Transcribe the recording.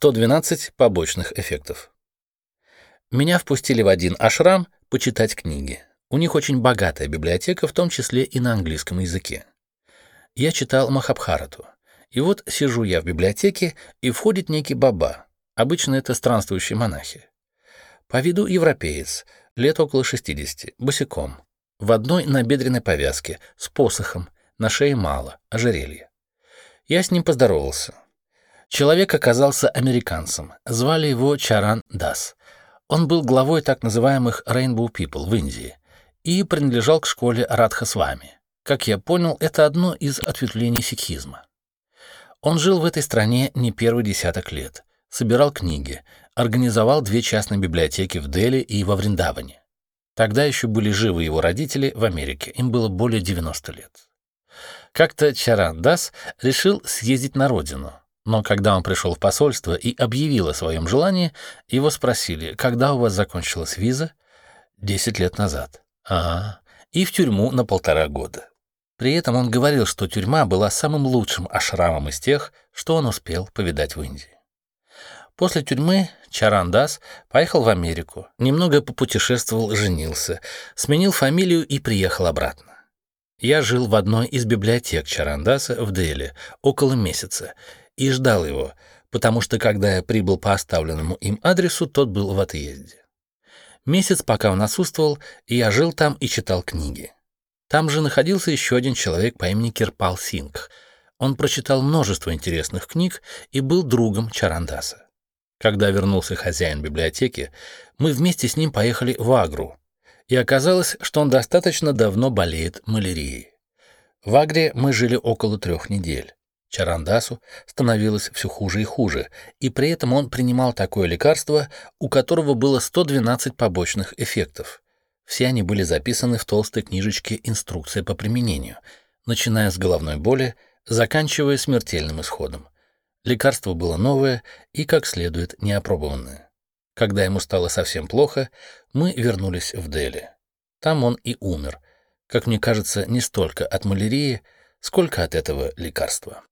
112 побочных эффектов. Меня впустили в один ашрам почитать книги. У них очень богатая библиотека, в том числе и на английском языке. Я читал Махабхарату. И вот сижу я в библиотеке, и входит некий баба. Обычно это странствующие монахи. По виду европеец, лет около 60, босиком, в одной набедренной повязке, с посохом, на шее мало, ожерелье. Я с ним поздоровался. Человек оказался американцем, звали его Чаран Дас. Он был главой так называемых Rainbow People в Индии и принадлежал к школе Радхасвами. Как я понял, это одно из ответвлений сикхизма. Он жил в этой стране не первый десяток лет, собирал книги, организовал две частные библиотеки в Дели и во Вриндаване. Тогда еще были живы его родители в Америке, им было более 90 лет. Как-то Чаран Дас решил съездить на родину, но когда он пришел в посольство и объявил о своем желании, его спросили, когда у вас закончилась виза? Десять лет назад. Ага. И в тюрьму на полтора года. При этом он говорил, что тюрьма была самым лучшим ашрамом из тех, что он успел повидать в Индии. После тюрьмы Чарандас поехал в Америку, немного попутешествовал, женился, сменил фамилию и приехал обратно. Я жил в одной из библиотек Чарандаса в Дели около месяца и ждал его, потому что когда я прибыл по оставленному им адресу, тот был в отъезде. Месяц, пока он отсутствовал, я жил там и читал книги. Там же находился еще один человек по имени Кирпал Сингх. Он прочитал множество интересных книг и был другом Чарандаса. Когда вернулся хозяин библиотеки, мы вместе с ним поехали в Агру, и оказалось, что он достаточно давно болеет малярией. В Агре мы жили около трех недель. Чарандасу становилось все хуже и хуже, и при этом он принимал такое лекарство, у которого было 112 побочных эффектов. Все они были записаны в толстой книжечке «Инструкция по применению», начиная с головной боли, заканчивая смертельным исходом. Лекарство было новое и, как следует, неопробованное. Когда ему стало совсем плохо, мы вернулись в Дели. Там он и умер, как мне кажется, не столько от малярии, сколько от этого лекарства.